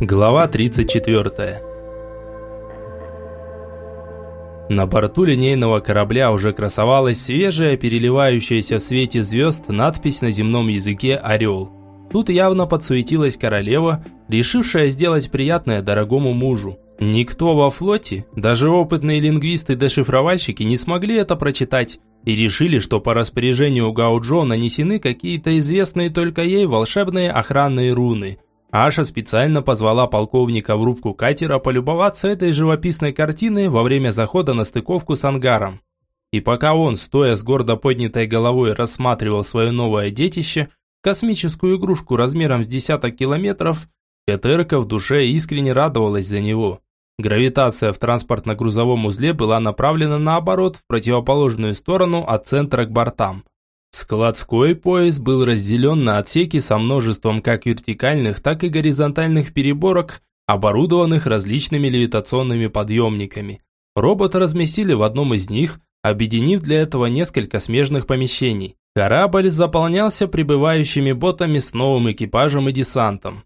Глава 34. На борту линейного корабля уже красовалась свежая, переливающаяся в свете звезд надпись на земном языке «Орел». Тут явно подсуетилась королева, решившая сделать приятное дорогому мужу. Никто во флоте, даже опытные лингвисты-дешифровальщики не смогли это прочитать и решили, что по распоряжению Гауджо нанесены какие-то известные только ей волшебные охранные руны. Аша специально позвала полковника в рубку катера полюбоваться этой живописной картиной во время захода на стыковку с ангаром. И пока он, стоя с гордо поднятой головой, рассматривал свое новое детище, космическую игрушку размером с десяток километров, Петерка в душе искренне радовалась за него. Гравитация в транспортно-грузовом узле была направлена наоборот, в противоположную сторону от центра к бортам. Складской пояс был разделен на отсеки со множеством как вертикальных, так и горизонтальных переборок, оборудованных различными левитационными подъемниками. Робота разместили в одном из них, объединив для этого несколько смежных помещений. Корабль заполнялся прибывающими ботами с новым экипажем и десантом.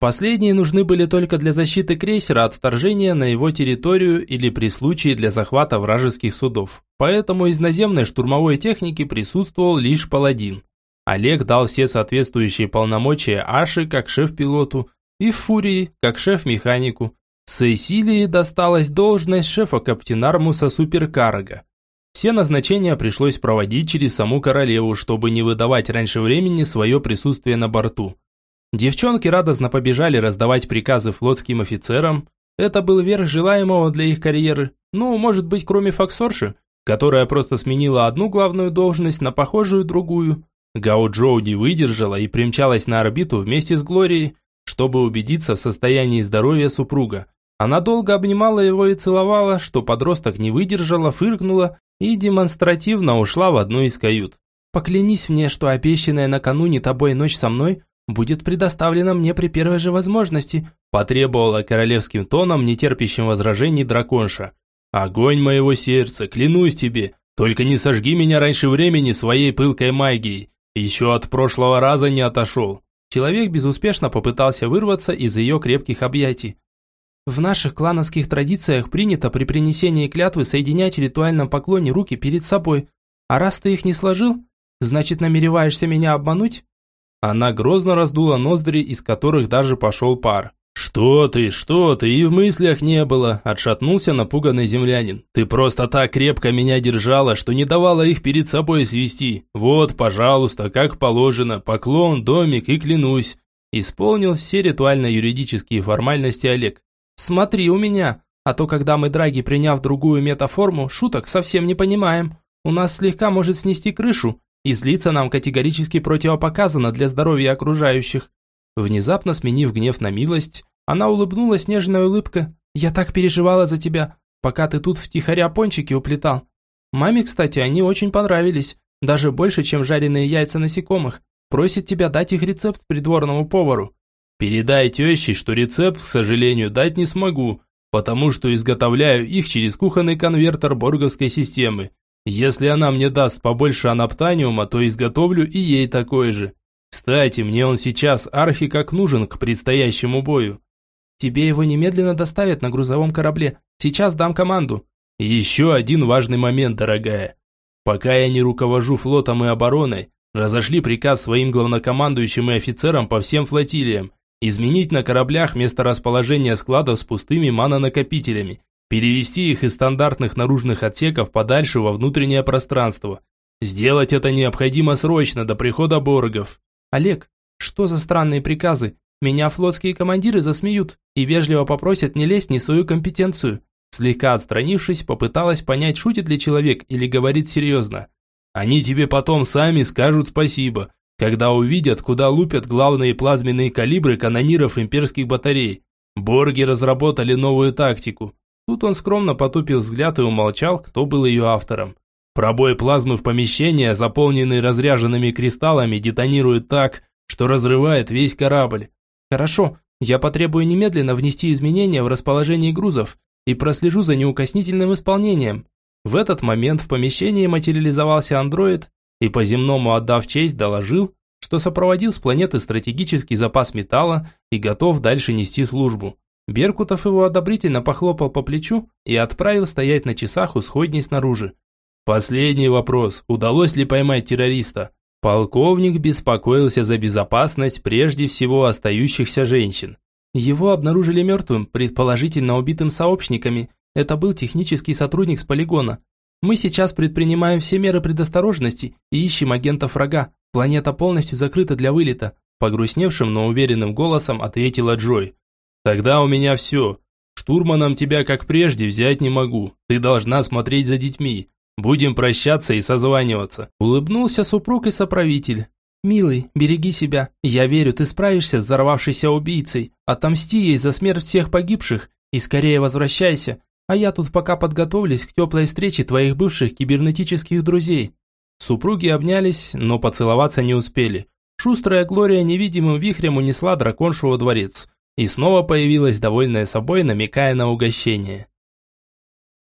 Последние нужны были только для защиты крейсера от вторжения на его территорию или при случае для захвата вражеских судов. Поэтому из наземной штурмовой техники присутствовал лишь паладин. Олег дал все соответствующие полномочия Аши как шеф-пилоту и Фурии как шеф-механику. Сесилии досталась должность шефа Каптенармуса Суперкарго. Все назначения пришлось проводить через саму королеву, чтобы не выдавать раньше времени свое присутствие на борту. Девчонки радостно побежали раздавать приказы флотским офицерам. Это был верх желаемого для их карьеры. Ну, может быть, кроме Фоксорши, которая просто сменила одну главную должность на похожую другую. Гао Джоу выдержала и примчалась на орбиту вместе с Глорией, чтобы убедиться в состоянии здоровья супруга. Она долго обнимала его и целовала, что подросток не выдержала, фыркнула и демонстративно ушла в одну из кают. «Поклянись мне, что обещанная накануне тобой ночь со мной будет предоставлена мне при первой же возможности», потребовала королевским тоном, нетерпящим возражений драконша. «Огонь моего сердца, клянусь тебе, только не сожги меня раньше времени своей пылкой магией. Еще от прошлого раза не отошел». Человек безуспешно попытался вырваться из ее крепких объятий. В наших клановских традициях принято при принесении клятвы соединять в ритуальном поклоне руки перед собой. А раз ты их не сложил, значит намереваешься меня обмануть? Она грозно раздула ноздри, из которых даже пошел пар. «Что ты, что ты, и в мыслях не было!» – отшатнулся напуганный землянин. «Ты просто так крепко меня держала, что не давала их перед собой свести. Вот, пожалуйста, как положено, поклон, домик и клянусь». Исполнил все ритуально-юридические формальности Олег. «Смотри у меня, а то когда мы, драги, приняв другую метаформу, шуток совсем не понимаем. У нас слегка может снести крышу, и злиться нам категорически противопоказано для здоровья окружающих. Внезапно сменив гнев на милость, она улыбнулась нежной улыбкой. «Я так переживала за тебя, пока ты тут втихаря пончики уплетал. Маме, кстати, они очень понравились, даже больше, чем жареные яйца насекомых. Просит тебя дать их рецепт придворному повару». «Передай теще, что рецепт, к сожалению, дать не смогу, потому что изготовляю их через кухонный конвертер борговской системы. Если она мне даст побольше анаптаниума, то изготовлю и ей такой же. Кстати, мне он сейчас архи как нужен к предстоящему бою. Тебе его немедленно доставят на грузовом корабле. Сейчас дам команду. еще один важный момент, дорогая. Пока я не руковожу флотом и обороной, разошли приказ своим главнокомандующим и офицерам по всем флотилиям изменить на кораблях место расположения складов с пустыми манонакопителями Перевести их из стандартных наружных отсеков подальше во внутреннее пространство. Сделать это необходимо срочно, до прихода боргов. Олег, что за странные приказы? Меня флотские командиры засмеют и вежливо попросят не лезть ни в свою компетенцию. Слегка отстранившись, попыталась понять, шутит ли человек или говорит серьезно. Они тебе потом сами скажут спасибо, когда увидят, куда лупят главные плазменные калибры канониров имперских батарей. Борги разработали новую тактику. Тут он скромно потупил взгляд и умолчал, кто был ее автором. Пробой плазмы в помещение, заполненный разряженными кристаллами, детонирует так, что разрывает весь корабль. Хорошо, я потребую немедленно внести изменения в расположении грузов и прослежу за неукоснительным исполнением. В этот момент в помещении материализовался андроид и по земному отдав честь доложил, что сопроводил с планеты стратегический запас металла и готов дальше нести службу. Беркутов его одобрительно похлопал по плечу и отправил стоять на часах у сходней снаружи. Последний вопрос. Удалось ли поймать террориста? Полковник беспокоился за безопасность прежде всего остающихся женщин. Его обнаружили мертвым, предположительно убитым сообщниками. Это был технический сотрудник с полигона. Мы сейчас предпринимаем все меры предосторожности и ищем агентов врага. Планета полностью закрыта для вылета», – погрустневшим, но уверенным голосом ответила Джой. «Тогда у меня все. Штурманом тебя, как прежде, взять не могу. Ты должна смотреть за детьми. Будем прощаться и созваниваться». Улыбнулся супруг и соправитель. «Милый, береги себя. Я верю, ты справишься с взорвавшейся убийцей. Отомсти ей за смерть всех погибших и скорее возвращайся. А я тут пока подготовлюсь к теплой встрече твоих бывших кибернетических друзей». Супруги обнялись, но поцеловаться не успели. Шустрая Глория невидимым вихрем унесла драконшу во дворец. И снова появилась довольная собой, намекая на угощение.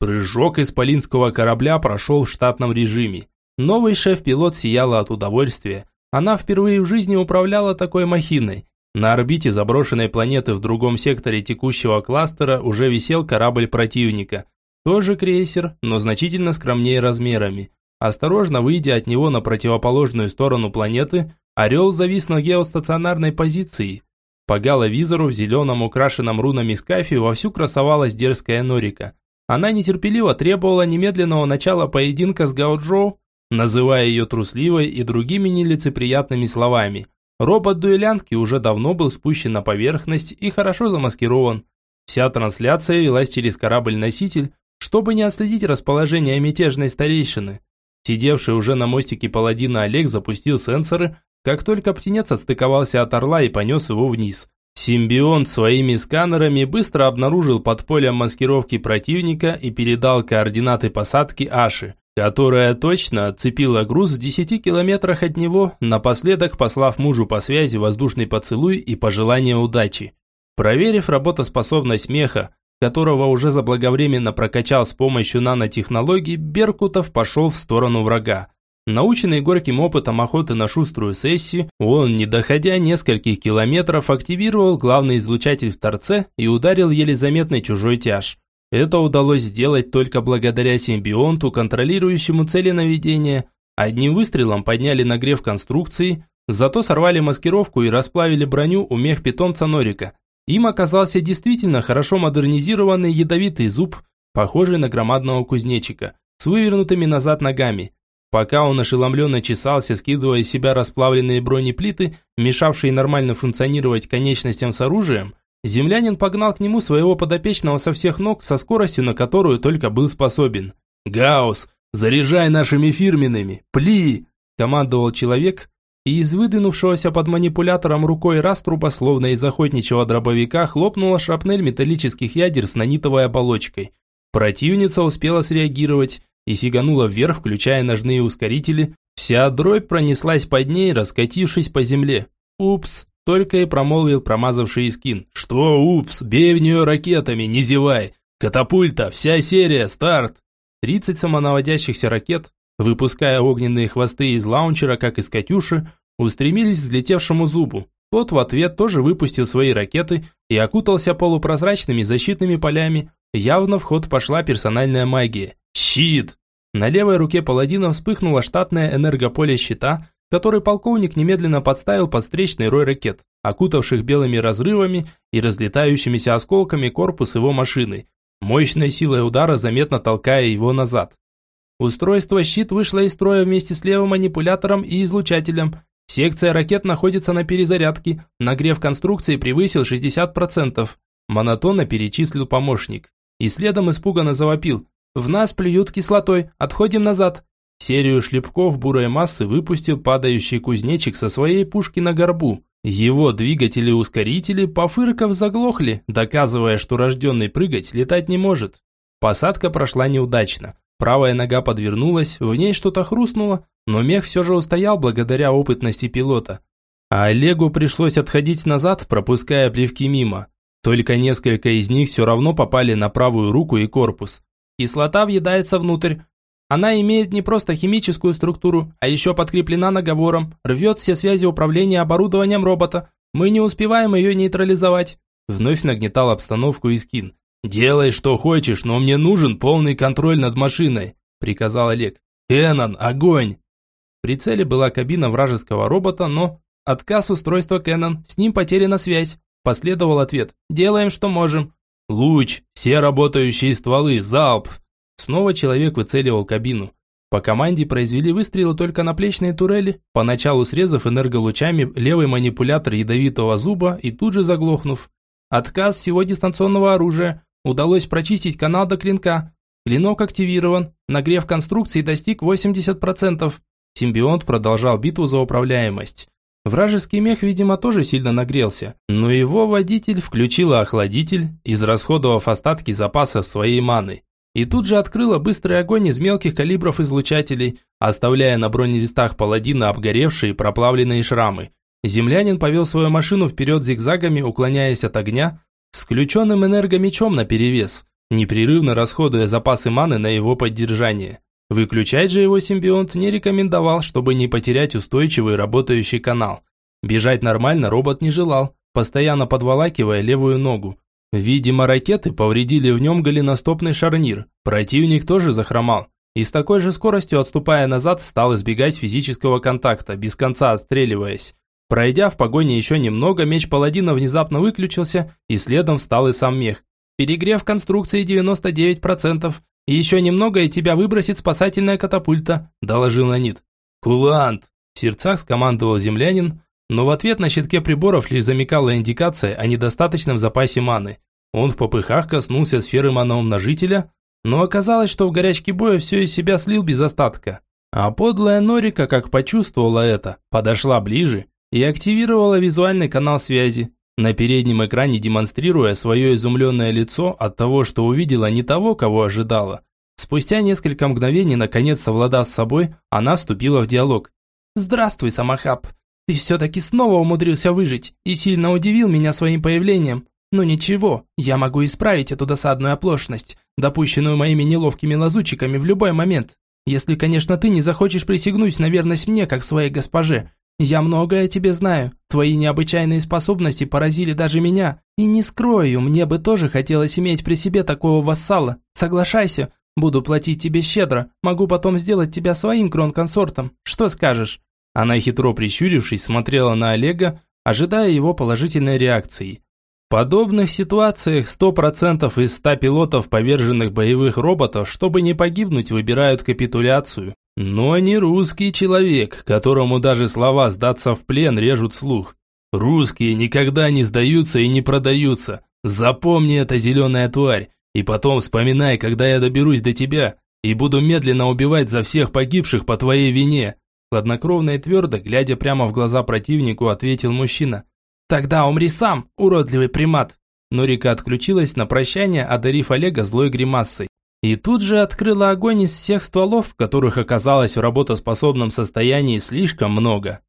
Прыжок исполинского корабля прошел в штатном режиме. Новый шеф-пилот сияла от удовольствия. Она впервые в жизни управляла такой махиной. На орбите заброшенной планеты в другом секторе текущего кластера уже висел корабль противника. Тоже крейсер, но значительно скромнее размерами. Осторожно выйдя от него на противоположную сторону планеты, «Орел» завис на геостационарной позиции. По галовизору в зеленом украшенном рунами скафе вовсю красовалась дерзкая Норика. Она нетерпеливо требовала немедленного начала поединка с Гауджоу, называя ее трусливой и другими нелицеприятными словами. Робот дуэлянтки уже давно был спущен на поверхность и хорошо замаскирован. Вся трансляция велась через корабль-носитель, чтобы не отследить расположение мятежной старейшины. Сидевший уже на мостике паладина Олег запустил сенсоры, как только птенец отстыковался от орла и понес его вниз. Симбионт своими сканерами быстро обнаружил под полем маскировки противника и передал координаты посадки Аши, которая точно отцепила груз в 10 километрах от него, напоследок послав мужу по связи воздушный поцелуй и пожелание удачи. Проверив работоспособность меха, которого уже заблаговременно прокачал с помощью нанотехнологий, Беркутов пошел в сторону врага. Наученный горьким опытом охоты на шуструю сессию, он, не доходя нескольких километров, активировал главный излучатель в торце и ударил еле заметный чужой тяж. Это удалось сделать только благодаря симбионту, контролирующему цели наведения. Одним выстрелом подняли нагрев конструкции, зато сорвали маскировку и расплавили броню у мех питомца Норика. Им оказался действительно хорошо модернизированный ядовитый зуб, похожий на громадного кузнечика, с вывернутыми назад ногами. Пока он ошеломленно чесался, скидывая из себя расплавленные бронеплиты, мешавшие нормально функционировать конечностям с оружием, землянин погнал к нему своего подопечного со всех ног со скоростью, на которую только был способен. «Гаус, заряжай нашими фирменными! Пли!» – командовал человек, и из выдвинувшегося под манипулятором рукой раструба, словно из охотничьего дробовика, хлопнула шрапнель металлических ядер с нанитовой оболочкой. Противница успела среагировать и сиганула вверх, включая ножные ускорители. Вся дробь пронеслась под ней, раскатившись по земле. «Упс!» – только и промолвил промазавший скин. «Что упс? Бей в нее ракетами, не зевай! Катапульта, вся серия, старт!» 30 самонаводящихся ракет, выпуская огненные хвосты из лаунчера, как из «Катюши», устремились к взлетевшему зубу. Тот в ответ тоже выпустил свои ракеты и окутался полупрозрачными защитными полями. Явно в ход пошла персональная магия. Щит! На левой руке паладина вспыхнуло штатное энергополе щита, который полковник немедленно подставил под встречный рой ракет, окутавших белыми разрывами и разлетающимися осколками корпус его машины, мощной силой удара заметно толкая его назад. Устройство «Щит» вышло из строя вместе с левым манипулятором и излучателем. Секция ракет находится на перезарядке. Нагрев конструкции превысил 60%. Монотонно перечислил помощник. И следом испуганно завопил. «В нас плюют кислотой. Отходим назад». Серию шлепков бурой массы выпустил падающий кузнечик со своей пушки на горбу. Его двигатели-ускорители, пофырков, заглохли, доказывая, что рожденный прыгать летать не может. Посадка прошла неудачно. Правая нога подвернулась, в ней что-то хрустнуло, но мех все же устоял благодаря опытности пилота. А Олегу пришлось отходить назад, пропуская плевки мимо. Только несколько из них все равно попали на правую руку и корпус. Кислота въедается внутрь. Она имеет не просто химическую структуру, а еще подкреплена наговором, рвет все связи управления оборудованием робота. Мы не успеваем ее нейтрализовать. Вновь нагнетал обстановку Искин. «Делай, что хочешь, но мне нужен полный контроль над машиной», – приказал Олег. «Эннон, огонь!» В прицеле была кабина вражеского робота, но... Отказ устройства Кэнон, с ним потеряна связь. Последовал ответ. «Делаем, что можем». «Луч, все работающие стволы, залп!» Снова человек выцеливал кабину. По команде произвели выстрелы только на плечные турели, поначалу срезав энерголучами левый манипулятор ядовитого зуба и тут же заглохнув. Отказ всего дистанционного оружия. Удалось прочистить канал до клинка. Клинок активирован. Нагрев конструкции достиг 80%. Симбионт продолжал битву за управляемость. Вражеский мех, видимо, тоже сильно нагрелся, но его водитель включил охладитель, израсходовав остатки запаса своей маны. И тут же открыла быстрый огонь из мелких калибров излучателей, оставляя на бронелистах паладина обгоревшие проплавленные шрамы. Землянин повел свою машину вперед зигзагами, уклоняясь от огня, с включенным энергомечом наперевес, непрерывно расходуя запасы маны на его поддержание. Выключать же его симбионт не рекомендовал, чтобы не потерять устойчивый работающий канал. Бежать нормально робот не желал, постоянно подволакивая левую ногу. Видимо, ракеты повредили в нем голеностопный шарнир. Противник тоже захромал. И с такой же скоростью, отступая назад, стал избегать физического контакта, без конца отстреливаясь. Пройдя в погоне еще немного, меч паладина внезапно выключился, и следом встал и сам мех. Перегрев конструкции 99%. Еще немного, и тебя выбросит спасательная катапульта», – доложил Нанит. «Кулант!» – в сердцах скомандовал землянин, но в ответ на щитке приборов лишь замекала индикация о недостаточном запасе маны. Он в попыхах коснулся сферы маноумножителя, но оказалось, что в горячке боя все из себя слил без остатка. А подлая Норика, как почувствовала это, подошла ближе и активировала визуальный канал связи на переднем экране демонстрируя свое изумленное лицо от того, что увидела не того, кого ожидала. Спустя несколько мгновений, наконец совладав с собой, она вступила в диалог. «Здравствуй, Самахаб. Ты все-таки снова умудрился выжить и сильно удивил меня своим появлением. Но ничего, я могу исправить эту досадную оплошность, допущенную моими неловкими лазутчиками в любой момент. Если, конечно, ты не захочешь присягнуть на верность мне, как своей госпоже, я многое о тебе знаю. Твои необычайные способности поразили даже меня. И не скрою, мне бы тоже хотелось иметь при себе такого вассала. Соглашайся, буду платить тебе щедро. Могу потом сделать тебя своим кронконсортом. Что скажешь?» Она хитро прищурившись смотрела на Олега, ожидая его положительной реакции. В подобных ситуациях 100% из 100 пилотов поверженных боевых роботов, чтобы не погибнуть, выбирают капитуляцию. Но не русский человек, которому даже слова «сдаться в плен» режут слух. Русские никогда не сдаются и не продаются. Запомни это, зеленая тварь, и потом вспоминай, когда я доберусь до тебя и буду медленно убивать за всех погибших по твоей вине. Хладнокровно и твердо, глядя прямо в глаза противнику, ответил мужчина. «Тогда умри сам, уродливый примат!» Норика отключилась на прощание, одарив Олега злой гримасой. И тут же открыла огонь из всех стволов, которых оказалось в работоспособном состоянии слишком много.